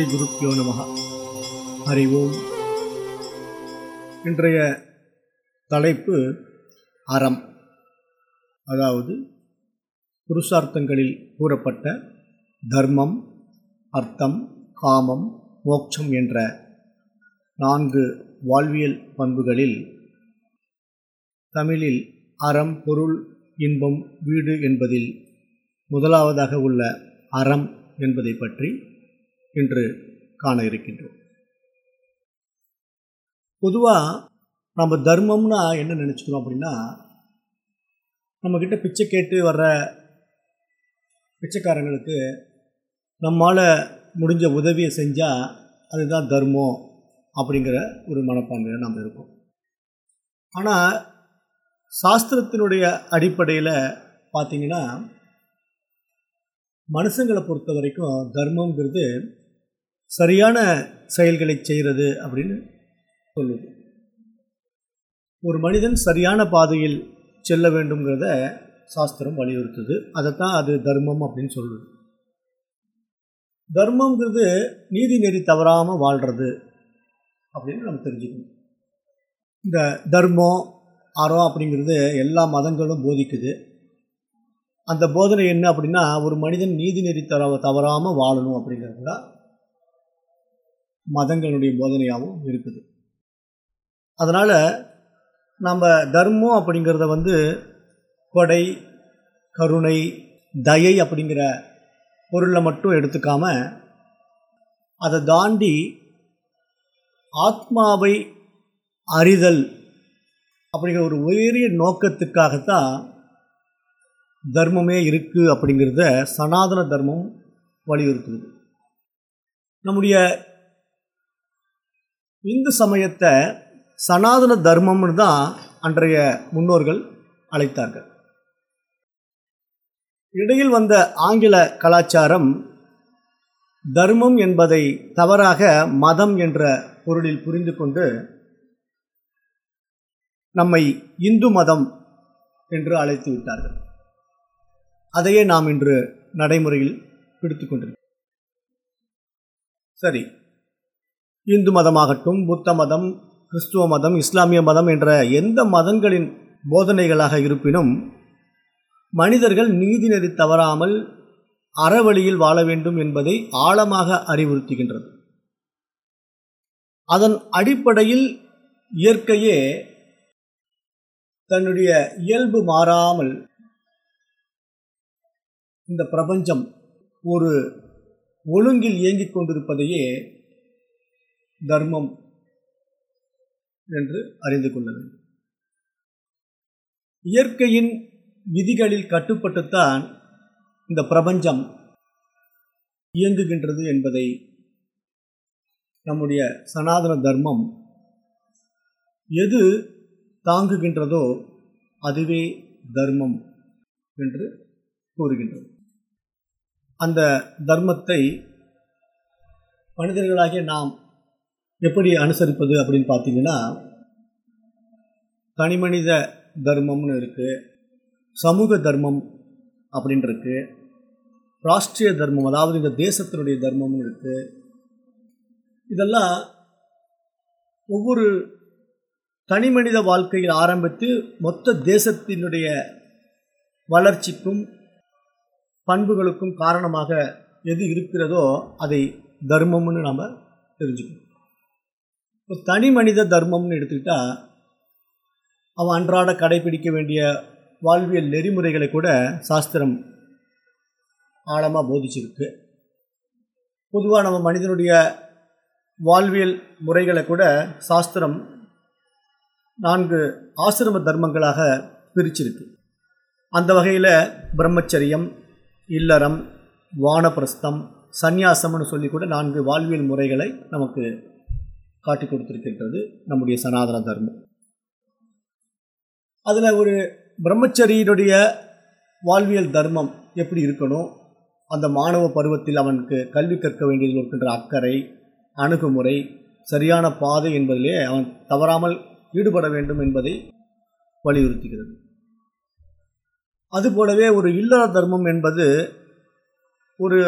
ஸ்ரீ குருப்பியோ நமக ஹரி ஓம். இன்றைய தலைப்பு அறம். அதாவது புருஷார்த்தங்களில் கூறப்பட்ட தர்மம் அர்த்தம் காமம் மோட்சம் என்ற நான்கு வாழ்வியல் பண்புகளில் தமிழில் அறம் பொருள் இன்பம் வீடு என்பதில் முதலாவதாக உள்ள அறம் என்பதை பற்றி என்று காண இருக்கின்றோம். பொதுவாக நம்ம தர்மம்னா என்ன நினச்சிக்கிறோம் அப்படின்னா நம்மக்கிட்ட பிச்சை கேட்டு வர்ற பிச்சைக்காரங்களுக்கு நம்மால் முடிஞ்ச உதவியை செஞ்சால் அதுதான் தர்மம் அப்படிங்கிற ஒரு மனப்பான்மையில் நாம் இருக்கோம் ஆனால் சாஸ்திரத்தினுடைய அடிப்படையில் பார்த்திங்கன்னா மனுஷங்களை பொறுத்த வரைக்கும் தர்மங்கிறது சரியான செயல்களை செய்கிறது அப்படின்னு சொல்லுது. ஒரு மனிதன் சரியான பாதையில் செல்ல வேண்டுங்கிறத சாஸ்திரம் வலியுறுத்துது. அதைத்தான் அது தர்மம் அப்படின்னு சொல்லுது. தர்மங்கிறது நீதி நெறி தவறாமல் வாழ்கிறது அப்படின்னு நம்ம தெரிஞ்சுக்கணும். இந்த தர்மம் அறம் அப்படிங்கிறது எல்லா மதங்களும் போதிக்குது. அந்த போதனை என்ன அப்படின்னா ஒரு மனிதன் நீதி நெறி தர தவறாமல் வாழணும் அப்படிங்கிறது தான் மதங்களுடைய போதனையாகவும் இருக்குது. அதனால் நம்ம தர்மம் அப்படிங்கிறத வந்து கொடை கருணை தயை அப்படிங்கிற பொருளை மட்டும் எடுத்துக்காம அதை தாண்டி ஆத்மாவை அறிதல் அப்படிங்கிற ஒரு உயரிய நோக்கத்துக்காகத்தான் தர்மமே இருக்குது அப்படிங்கிறத சனாதன தர்மம் வலியுறுத்துது. நம்முடைய இந்து சமயத்தை சனாதன தர்மம்னு தான் அன்றைய முன்னோர்கள் அழைத்தார்கள். இடையில் வந்த ஆங்கில கலாச்சாரம் தர்மம் என்பதை தவறாக மதம் என்ற பொருளில் புரிந்து கொண்டு நம்மை இந்து மதம் என்று அழைத்து விட்டார்கள். அதையே நாம் இன்று நடைமுறையில் பிடித்து கொண்டிருக்கிறோம். சரி இந்து மதமாகட்டும் புத்த மதம் கிறிஸ்துவ மதம் இஸ்லாமிய மதம் என்ற எந்த மதங்களின் போதனைகளாக இருப்பினும் மனிதர்கள் நீதிநெறி தவறாமல் அறவழியில் வாழ வேண்டும் என்பதை ஆழமாக அறிவுறுத்துகின்றது. அதன் அடிப்படையில் இயற்கையே தன்னுடைய இயல்பு மாறாமல் இந்த பிரபஞ்சம் ஒரு ஒழுங்கில் இயங்கிக் கொண்டிருப்பதையே தர்மம் என்று அறிந்து கொள்ள வேண்டும். இயற்கையின் விதிகளில் கட்டுப்பட்டுத்தான் இந்த பிரபஞ்சம் இயங்குகின்றது என்பதை நம்முடைய சனாதன தர்மம் எது தாங்குகின்றதோ அதுவே தர்மம் என்று கூறுகின்றது. அந்த தர்மத்தை மனிதர்களாகிய நாம் எப்படி அனுசரிப்பது அப்படின்னு பார்த்தீங்கன்னா தனிமனித தர்மம்னு இருக்குது சமூக தர்மம் அப்படின்னு இருக்குது ராஷ்ட்ரிய தர்மம் அதாவது இந்த தேசத்தினுடைய தர்மம்னு இருக்குது இதெல்லாம் ஒவ்வொரு தனிமனித வாழ்க்கையில் ஆரம்பித்து மொத்த தேசத்தினுடைய வளர்ச்சிக்கும் பண்புகளுக்கும் காரணமாக எது இருக்கிறதோ அதை தர்மம்னு நாம் தெரிஞ்சுக்கணும். இப்போ தனி மனித தர்மம்னு எடுத்துக்கிட்டால் அவன் அன்றாட கடைபிடிக்க வேண்டிய வாழ்வியல் நெறிமுறைகளை கூட சாஸ்திரம் ஆழமாக போதிச்சிருக்கு. பொதுவாக நம்ம மனிதனுடைய வாழ்வியல் முறைகளை கூட சாஸ்திரம் நான்கு ஆசிரம தர்மங்களாக பிரிச்சிருக்கு. அந்த வகையில் பிரம்மச்சரியம் இல்லறம் வானப்பிரஸ்தம் சந்நியாசம்னு சொல்லி கூட நான்கு வாழ்வியல் முறைகளை நமக்கு காட்டி கொடுத்துருக்கின்றது நம்முடைய சனாதன தர்மம். அதில் ஒரு பிரம்மச்சரியினுடைய வாழ்வியல் தர்மம் எப்படி இருக்கணும் அந்த மாணவ பருவத்தில் அவனுக்கு கல்வி கற்க வேண்டியதில் இருக்கின்ற அக்கறை அணுகுமுறை சரியான பாதை என்பதிலே அவன் தவறாமல் ஈடுபட வேண்டும் என்பதை வலியுறுத்துகிறது. அதுபோலவே ஒரு இல்லற தர்மம் என்பது ஒரு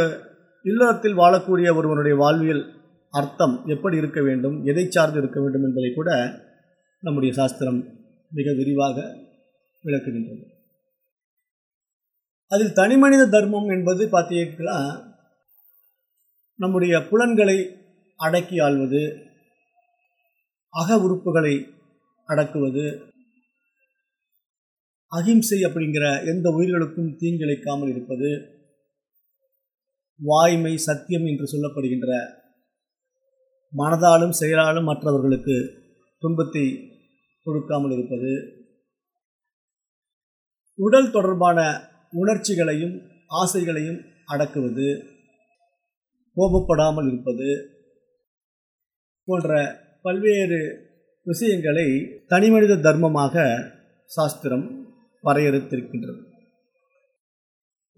இல்லறத்தில் வாழக்கூடிய ஒருவனுடைய வாழ்வியல் அர்த்தம் எப்படி இருக்க வேண்டும் எதை சார்ந்து இருக்க வேண்டும் என்பதை கூட நம்முடைய சாஸ்திரம் மிக விரிவாக விளக்குகின்றது. அதில் தனிமனித தர்மம் என்பது பார்த்தீங்கன்னா நம்முடைய புலன்களை அடக்கி ஆள்வது அக உறுப்புகளை அடக்குவது அகிம்சை அப்படிங்கிற எந்த உயிர்களுக்கும் தீங்கிழைக்காமல் இருப்பது வாய்மை சத்தியம் என்று சொல்லப்படுகின்ற மனதாலும் செயலாலும் மற்றவர்களுக்கு துன்பத்தை கொடுக்காமல் இருப்பது. உடல் தொடர்பான உணர்ச்சிகளையும் ஆசைகளையும் அடக்குவது. கோபப்படாமல் இருப்பது போன்ற பல்வேறு விஷயங்களை தனிமனித தர்மமாக சாஸ்திரம் வரையறுத்திருக்கின்றது.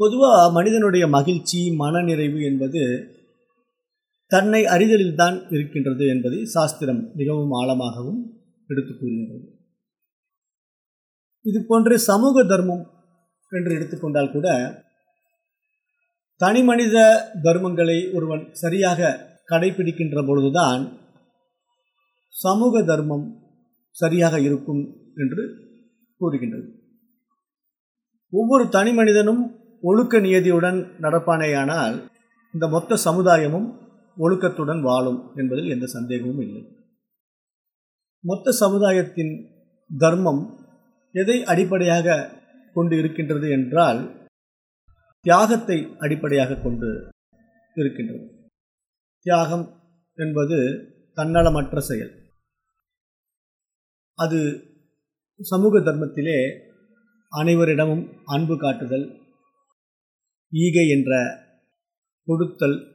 பொதுவாக மனிதனுடைய மகிழ்ச்சி மனநிறைவு என்பது தன்னை அறிதலில்தான் இருக்கின்றது என்பதை சாஸ்திரம் மிகவும் ஆழமாகவும் எடுத்து கூறுகின்றது. இது போன்ற சமூக தர்மம் என்று எடுத்துக்கொண்டால் கூட தனி மனித தர்மங்களை ஒருவன் சரியாக கடைபிடிக்கின்ற பொழுதுதான் சமூக தர்மம் சரியாக இருக்கும் என்று கூறுகின்றது. ஒவ்வொரு தனி மனிதனும் ஒழுக்க நியதியுடன் நடப்பானேயானால் இந்த மொத்த சமுதாயமும் ஒழுக்கத்துடன் வாழும் என்பதில் எந்த சந்தேகமும் இல்லை. மொத்த சமுதாயத்தின் தர்மம் எதை அடிப்படையாக கொண்டு இருக்கின்றது என்றால் தியாகத்தை அடிப்படையாக கொண்டு இருக்கின்றது. தியாகம் என்பது தன்னலமற்ற செயல். அது சமூக தர்மத்திலே அனைவரிடமும் அன்பு காட்டுதல் ஈகை என்ற கொடுத்தல்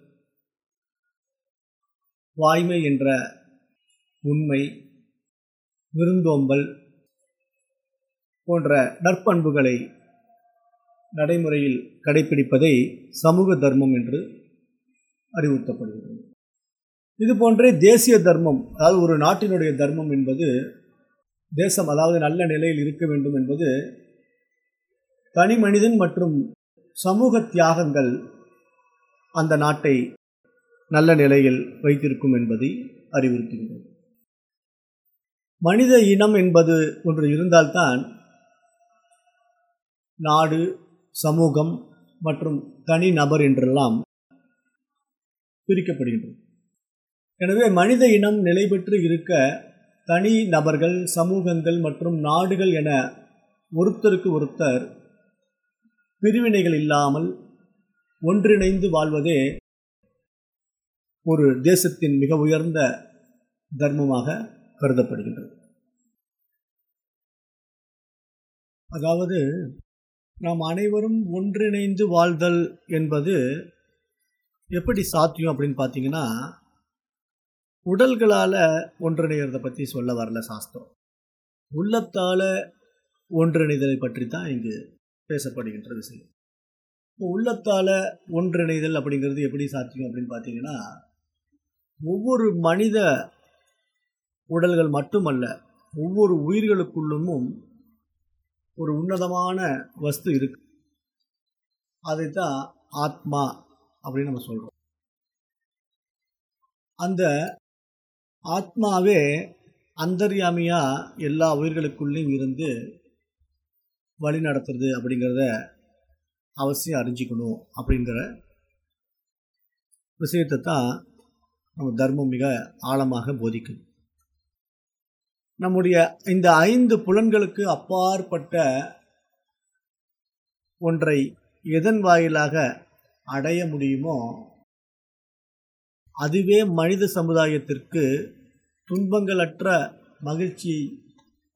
வாய்மை என்ற உண்மை விருந்தோம்பல் போன்ற நற்பண்புகளை நடைமுறையில் கடைபிடிப்பதை சமூக தர்மம் என்று அறிவுறுத்தப்படுகிறது. இது போன்றே தேசிய தர்மம் அதாவது ஒரு நாட்டினுடைய தர்மம் என்பது தேசம் அதாவது நல்ல நிலையில் இருக்க வேண்டும் என்பது தனி மனிதன் மற்றும் சமூக தியாகங்கள் அந்த நாட்டை நல்ல நிலையில் வைத்திருக்கும் என்பதை அறிவுறுத்துகிறது மனித இனம் என்பது ஒன்று இருந்தால்தான் நாடு சமூகம் மற்றும் தனி நபர் என்றெல்லாம் பிரிக்கப்படுகின்றது. எனவே மனித இனம் நிலை பெற்று இருக்க தனி நபர்கள் சமூகங்கள் மற்றும் நாடுகள் என ஒருத்தருக்கு ஒருத்தர் பிரிவினைகள் இல்லாமல் ஒன்றிணைந்து வாழ்வதே ஒரு தேசத்தின் மிக உயர்ந்த தர்மமாக கருதப்படுகின்றது. அதாவது நாம் அனைவரும் ஒன்றிணைந்து வாழ்தல் என்பது எப்படி சாத்தியம் அப்படின்னு பார்த்தீங்கன்னா உடல்களால் ஒன்றிணைகிறத பற்றி சொல்ல வரல சாஸ்திரம். உள்ளத்தால் ஒன்றிணைதலை பற்றி தான் இங்கு பேசப்படுகின்ற விஷயம். இப்போ உள்ளத்தால் ஒன்றிணைதல் அப்படிங்கிறது எப்படி சாத்தியம் அப்படின்னு பார்த்தீங்கன்னா ஒவ்வொரு மனித உடல்கள் மட்டுமல்ல ஒவ்வொரு உயிர்களுக்குள்ளும் ஒரு உன்னதமான வஸ்து இருக்கு. அதைத்தான் ஆத்மா அப்படின்னு நம்ம சொல்கிறோம் அந்த ஆத்மாவே அந்தர்யாமியாக எல்லா உயிர்களுக்குள்ளேயும் இருந்து வழி நடத்துறது அப்படிங்கிறத அவசியம் அறிஞ்சிக்கணும் அப்படிங்கிற விஷயத்தை தான் நம்ம தர்மம் மிக ஆழமாக போதிக்கும் நம்முடைய இந்த ஐந்து புலன்களுக்கு அப்பாற்பட்ட ஒன்றை எதன் வாயிலாக அடைய முடியுமோ அதுவே மனித சமுதாயத்திற்கு துன்பங்களற்ற மகிழ்ச்சி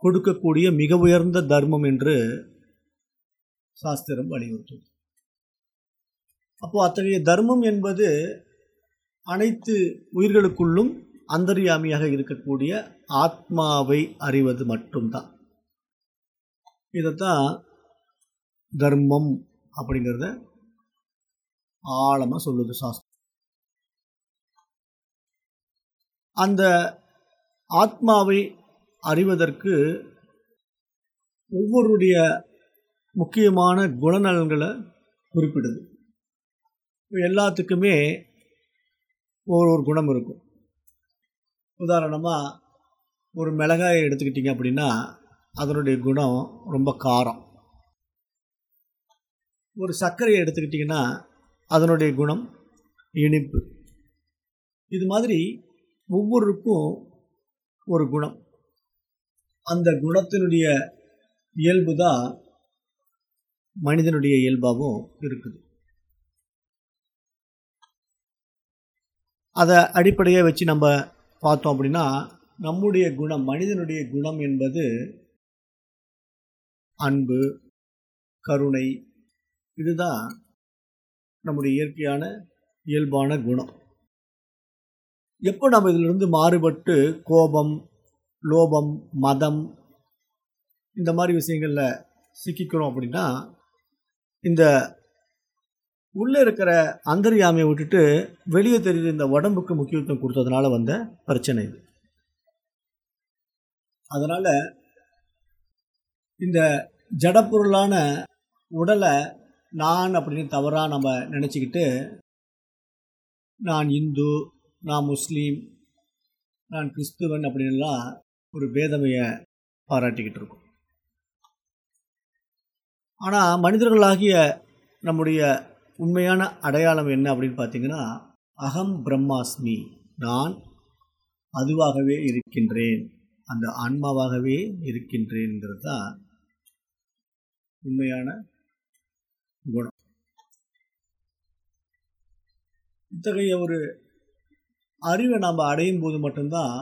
கொடுக்கக்கூடிய மிக உயர்ந்த தர்மம் என்று சாஸ்திரம் வலியுறுத்தும் அப்போது அத்தகைய தர்மம் என்பது அனைத்து உயிர்களுக்குள்ளும் அந்தரியாமியாக இருக்கக்கூடிய ஆத்மாவை அறிவது மட்டும்தான். இதைத்தான் தர்மம் அப்படிங்கிறத ஆழமாக சொல்லுது சாஸ்திரம். அந்த ஆத்மாவை அறிவதற்கு ஒவ்வொருடைய முக்கியமான குணநலன்களை குறிப்பிடுது. எல்லாத்துக்குமே ஒரு ஒரு குணம் இருக்கும். உதாரணமாக ஒரு மிளகாயை எடுத்துக்கிட்டிங்க அப்படின்னா அதனுடைய குணம் ரொம்ப காரம். ஒரு சர்க்கரையை எடுத்துக்கிட்டிங்கன்னா அதனுடைய குணம் இனிப்பு. இது மாதிரி ஒவ்வொருக்கும் ஒரு குணம். அந்த குணத்தினுடைய இயல்பு தான் மனிதனுடைய இயல்பாகவும் இருக்குது. அதை அடிப்படையாக வச்சு நம்ம பார்த்தோம் அப்படின்னா நம்முடைய குணம் மனிதனுடைய குணம் என்பது அன்பு கருணை இதுதான் நம்முடைய இயற்கையான இயல்பான குணம். எப்போ நம்ம இதிலிருந்து மாறுபட்டு கோபம் லோபம் மதம் இந்த மாதிரி விஷயங்களில் சிக்கிக்கிறோம் அப்படின்னா இந்த உள்ளே இருக்கிற அந்தர்யாமையை விட்டுட்டு வெளியே தெரிகிற இந்த உடம்புக்கு முக்கியத்துவம் கொடுத்ததுனால வந்த பிரச்சனை இது. அதனால் இந்த ஜடப்பொருளான உடலை நான் அப்படின்னு தவறாக நம்ம நினச்சிக்கிட்டு நான் இந்து நான் முஸ்லீம் நான் கிறிஸ்துவன் அப்படின்லாம் ஒரு பேதமையை பாராட்டிக்கிட்டு இருக்கோம். ஆனால் மனிதர்களாகிய நம்முடைய உண்மையான அடையாளம் என்ன அப்படின்னு பார்த்தீங்கன்னா அகம் பிரம்மாஸ்மி. நான் அதுவாகவே இருக்கின்றேன். அந்த ஆன்மாவாகவே இருக்கின்றேன்ங்கிறது தான் உண்மையான குணம். இத்தகைய ஒரு அறிவை நாம் அடையும் போது மட்டும்தான்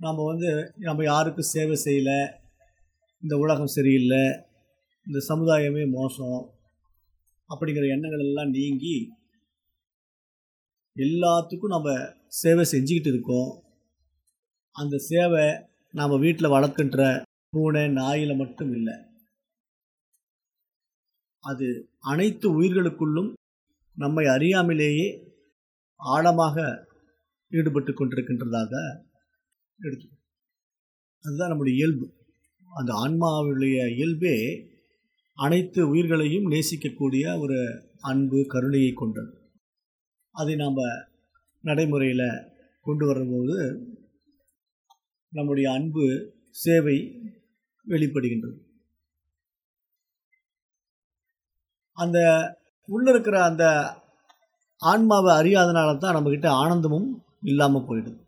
நாம் வந்து நம்ம யாருக்கும் சேவை செய்யலை இந்த உலகம் சரியில்லை இந்த சமுதாயமே மோசம் அப்படிங்கிற எண்ணங்கள் எல்லாம் நீங்கி எல்லாத்துக்கும் நம்ம சேவை செஞ்சுக்கிட்டு இருக்கோம். அந்த சேவை நாம் வீட்டில் வளர்க்கின்ற பூனை நாயில் மட்டும் இல்லை. அது அனைத்து உயிர்களுக்குள்ளும் நம்மை அறியாமலேயே ஆழமாக ஈடுபட்டு கொண்டிருக்கின்றதாக எடுத்து அதுதான் நம்முடைய இயல்பு. அந்த ஆன்மாவுடைய இயல்பே அனைத்து உயிர்களையும் நேசிக்கக்கூடிய ஒரு அன்பு கருணையை கொண்டது. அதை நாம் நடைமுறையில் கொண்டு வரும்போது நம்முடைய அன்பு சேவை வெளிப்படுகின்றது. அந்த உள்ள இருக்கிற அந்த ஆன்மாவை அறியாதனால தான் நம்மக்கிட்ட ஆனந்தமும் இல்லாமல் போயிடுது.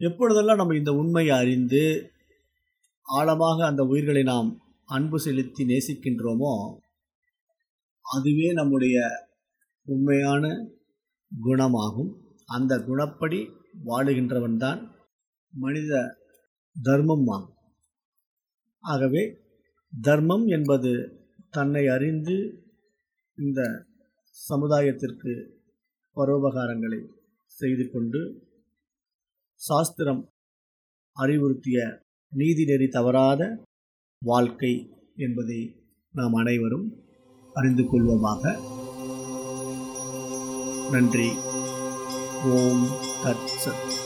எப்பொழுதெல்லாம் நம்ம இந்த உண்மையை அறிந்து ஆழமாக அந்த உயிர்களை நாம் அன்பு செலுத்தி நேசிக்கின்றோமோ அதுவே நம்முடைய உண்மையான குணமாகும். அந்த குணப்படி வாழுகின்றவன் தான் மனித தர்மம் ஆகும். ஆகவே தர்மம் என்பது தன்னை அறிந்து இந்த சமுதாயத்திற்கு பரோபகாரங்களை செய்து கொண்டு சாஸ்திரம் அறிவுறுத்திய நீதிநெறி தவறாத வாழ்க்கை என்பதை நாம் அனைவரும் அறிந்து கொள்வோமாக. நன்றி. ஓம் தத் சத்.